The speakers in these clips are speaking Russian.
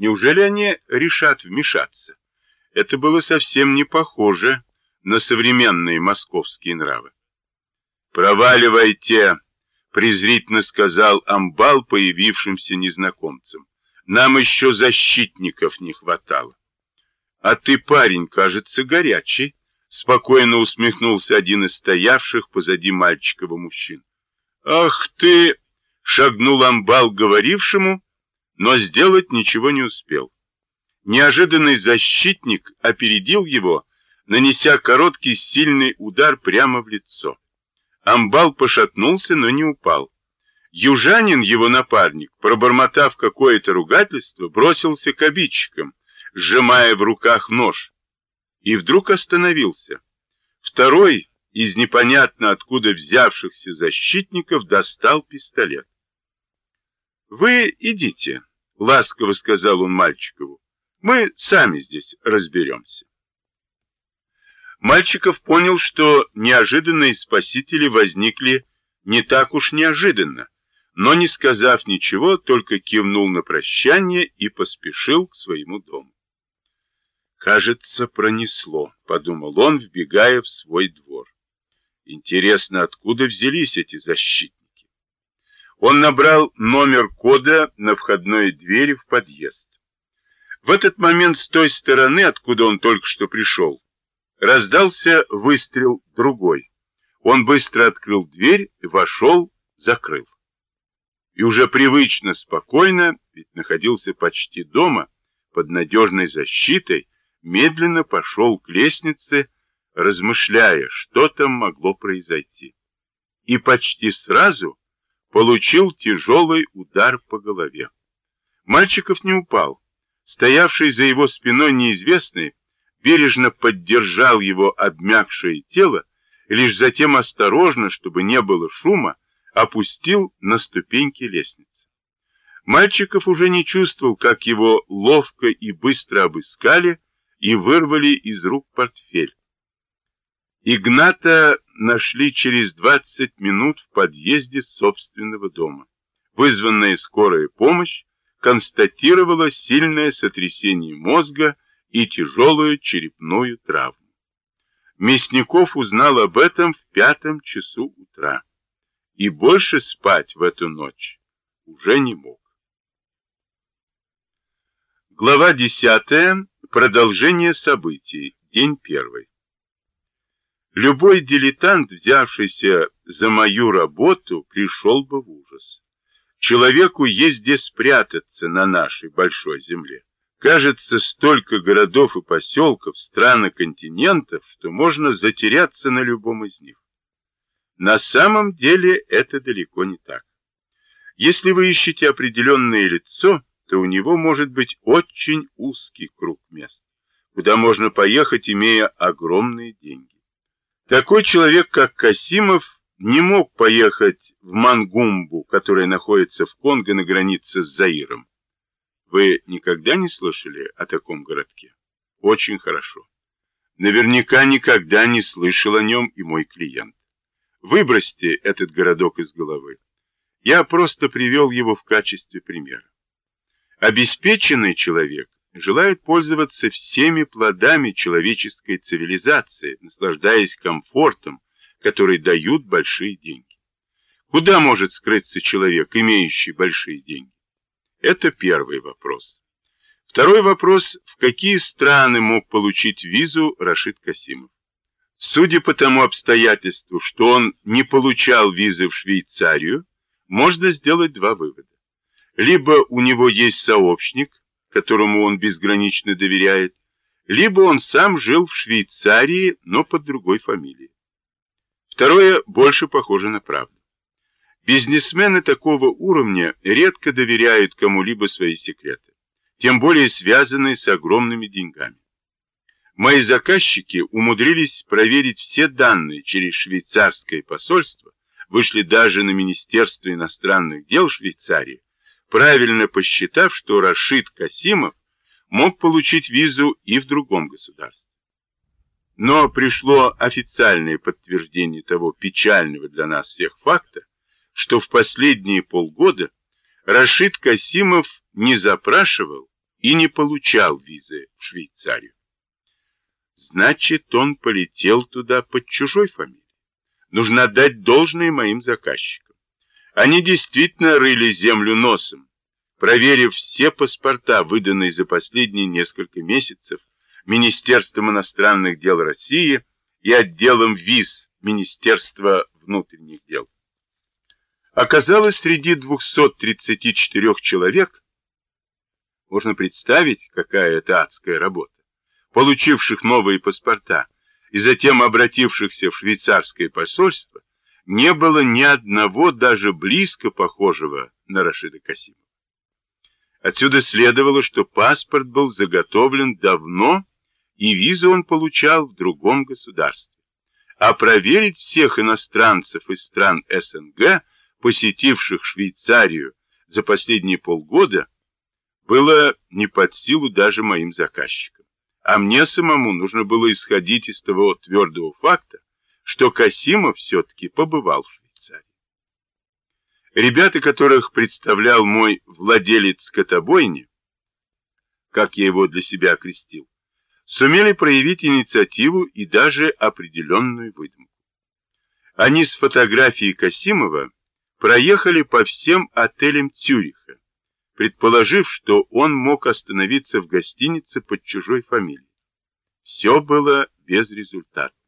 Неужели они решат вмешаться? Это было совсем не похоже на современные московские нравы. «Проваливайте!» — презрительно сказал Амбал появившимся незнакомцам. «Нам еще защитников не хватало». «А ты, парень, кажется, горячий», — спокойно усмехнулся один из стоявших позади мальчикова мужчин. «Ах ты!» — шагнул Амбал говорившему, но сделать ничего не успел. Неожиданный защитник опередил его, нанеся короткий сильный удар прямо в лицо. Амбал пошатнулся, но не упал. Южанин, его напарник, пробормотав какое-то ругательство, бросился к обидчикам, сжимая в руках нож. И вдруг остановился. Второй из непонятно откуда взявшихся защитников достал пистолет. «Вы идите», — ласково сказал он Мальчикову. «Мы сами здесь разберемся». Мальчиков понял, что неожиданные спасители возникли не так уж неожиданно, но, не сказав ничего, только кивнул на прощание и поспешил к своему дому. «Кажется, пронесло», — подумал он, вбегая в свой двор. «Интересно, откуда взялись эти защитники?» Он набрал номер кода на входной двери в подъезд. В этот момент с той стороны, откуда он только что пришел, Раздался выстрел другой. Он быстро открыл дверь, вошел, закрыл. И уже привычно спокойно, ведь находился почти дома, под надежной защитой, медленно пошел к лестнице, размышляя, что там могло произойти. И почти сразу получил тяжелый удар по голове. Мальчиков не упал. Стоявший за его спиной неизвестный бережно поддержал его обмякшее тело и лишь затем осторожно, чтобы не было шума, опустил на ступеньки лестницы. Мальчиков уже не чувствовал, как его ловко и быстро обыскали и вырвали из рук портфель. Игната нашли через 20 минут в подъезде собственного дома. Вызванная скорая помощь констатировала сильное сотрясение мозга и тяжелую черепную травму. Мясников узнал об этом в пятом часу утра и больше спать в эту ночь уже не мог. Глава десятая. Продолжение событий. День первый. Любой дилетант, взявшийся за мою работу, пришел бы в ужас. Человеку есть где спрятаться на нашей большой земле. Кажется, столько городов и поселков, стран и континентов, что можно затеряться на любом из них. На самом деле это далеко не так. Если вы ищете определенное лицо, то у него может быть очень узкий круг мест, куда можно поехать, имея огромные деньги. Такой человек, как Касимов, не мог поехать в Мангумбу, которая находится в Конго на границе с Заиром, вы никогда не слышали о таком городке? Очень хорошо. Наверняка никогда не слышал о нем и мой клиент. Выбросьте этот городок из головы. Я просто привел его в качестве примера. Обеспеченный человек желает пользоваться всеми плодами человеческой цивилизации, наслаждаясь комфортом, который дают большие деньги. Куда может скрыться человек, имеющий большие деньги? Это первый вопрос. Второй вопрос, в какие страны мог получить визу Рашид Касимов? Судя по тому обстоятельству, что он не получал визы в Швейцарию, можно сделать два вывода. Либо у него есть сообщник, которому он безгранично доверяет, либо он сам жил в Швейцарии, но под другой фамилией. Второе больше похоже на правду. Бизнесмены такого уровня редко доверяют кому-либо свои секреты, тем более связанные с огромными деньгами. Мои заказчики умудрились проверить все данные через швейцарское посольство, вышли даже на Министерство иностранных дел Швейцарии, правильно посчитав, что Рашид Касимов мог получить визу и в другом государстве. Но пришло официальное подтверждение того печального для нас всех факта, что в последние полгода Рашид Касимов не запрашивал и не получал визы в Швейцарию. Значит, он полетел туда под чужой фамилией. Нужно отдать должное моим заказчикам. Они действительно рыли землю носом, проверив все паспорта, выданные за последние несколько месяцев Министерством иностранных дел России и отделом виз Министерства внутренних дел. Оказалось, среди 234 человек, можно представить, какая это адская работа, получивших новые паспорта и затем обратившихся в швейцарское посольство, не было ни одного даже близко похожего на Рашида Касимова. Отсюда следовало, что паспорт был заготовлен давно, и визу он получал в другом государстве. А проверить всех иностранцев из стран СНГ, посетивших Швейцарию за последние полгода, было не под силу даже моим заказчикам. А мне самому нужно было исходить из того твердого факта, что Касимов все-таки побывал в Швейцарии. Ребята, которых представлял мой владелец скотобойни, как я его для себя окрестил, сумели проявить инициативу и даже определенную выдумку. Они с фотографией Касимова проехали по всем отелям Цюриха, предположив, что он мог остановиться в гостинице под чужой фамилией. Все было безрезультатно.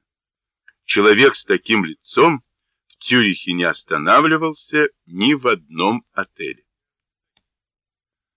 Человек с таким лицом в Цюрихе не останавливался ни в одном отеле.